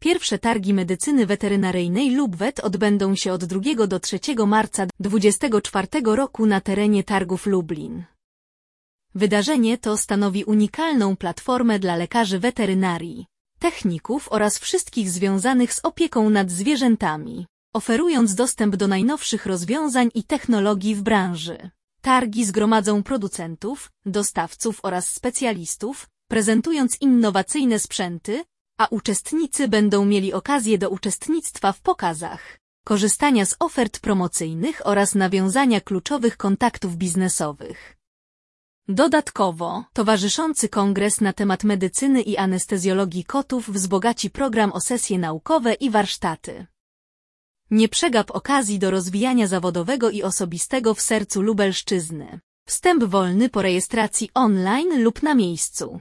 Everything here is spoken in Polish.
Pierwsze targi medycyny weterynaryjnej LubWet odbędą się od 2 do 3 marca 2024 roku na terenie targów Lublin. Wydarzenie to stanowi unikalną platformę dla lekarzy weterynarii, techników oraz wszystkich związanych z opieką nad zwierzętami, oferując dostęp do najnowszych rozwiązań i technologii w branży. Targi zgromadzą producentów, dostawców oraz specjalistów, prezentując innowacyjne sprzęty, a uczestnicy będą mieli okazję do uczestnictwa w pokazach, korzystania z ofert promocyjnych oraz nawiązania kluczowych kontaktów biznesowych. Dodatkowo, towarzyszący kongres na temat medycyny i anestezjologii kotów wzbogaci program o sesje naukowe i warsztaty. Nie przegap okazji do rozwijania zawodowego i osobistego w sercu Lubelszczyzny. Wstęp wolny po rejestracji online lub na miejscu.